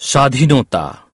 স্বাধীনতা